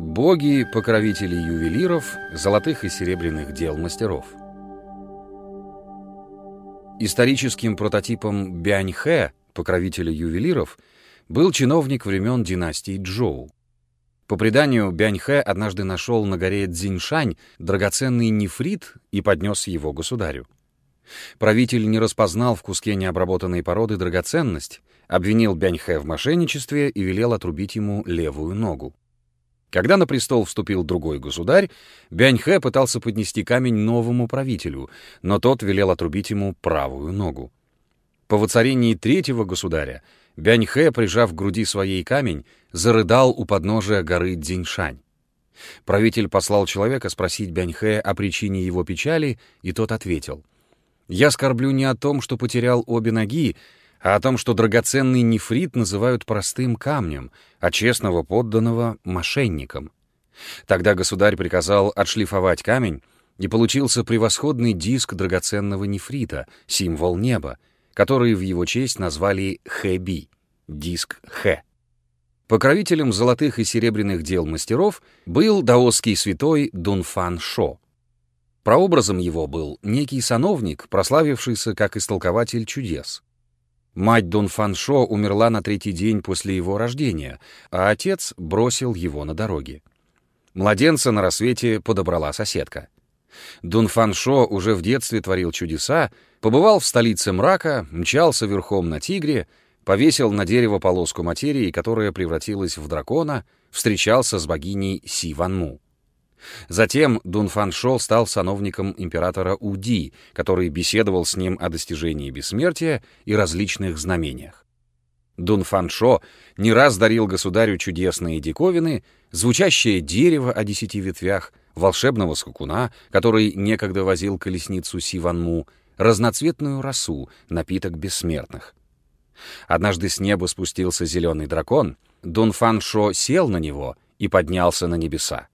Боги, покровители ювелиров, золотых и серебряных дел мастеров. Историческим прототипом Бяньхэ, покровителя ювелиров, был чиновник времен династии Джоу. По преданию, Бяньхэ однажды нашел на горе Цзиньшань драгоценный нефрит и поднес его государю. Правитель не распознал в куске необработанной породы драгоценность, обвинил Бяньхэ в мошенничестве и велел отрубить ему левую ногу. Когда на престол вступил другой государь, Бяньхэ пытался поднести камень новому правителю, но тот велел отрубить ему правую ногу. По воцарении третьего государя Бяньхэ, прижав к груди своей камень, зарыдал у подножия горы Дзиньшань. Правитель послал человека спросить Бяньхэ о причине его печали, и тот ответил, «Я скорблю не о том, что потерял обе ноги, а о том, что драгоценный нефрит называют простым камнем, а честного подданного — мошенником. Тогда государь приказал отшлифовать камень, и получился превосходный диск драгоценного нефрита, символ неба, который в его честь назвали Хэби — диск Хэ. Покровителем золотых и серебряных дел мастеров был даосский святой Дунфан Шо. Прообразом его был некий сановник, прославившийся как истолкователь чудес — Мать Дун Фаншо умерла на третий день после его рождения, а отец бросил его на дороге. Младенца на рассвете подобрала соседка. Дун Фаншо уже в детстве творил чудеса, побывал в столице мрака, мчался верхом на тигре, повесил на дерево полоску материи, которая превратилась в дракона, встречался с богиней Си Ванму. Затем Дун Фаншо стал сановником императора Уди, который беседовал с ним о достижении бессмертия и различных знамениях. Дун Фаншо не раз дарил государю чудесные диковины, звучащее дерево о десяти ветвях, волшебного скакуна, который некогда возил колесницу Сиванму, разноцветную росу, напиток бессмертных. Однажды с неба спустился зеленый дракон, Дун Фаншо сел на него и поднялся на небеса.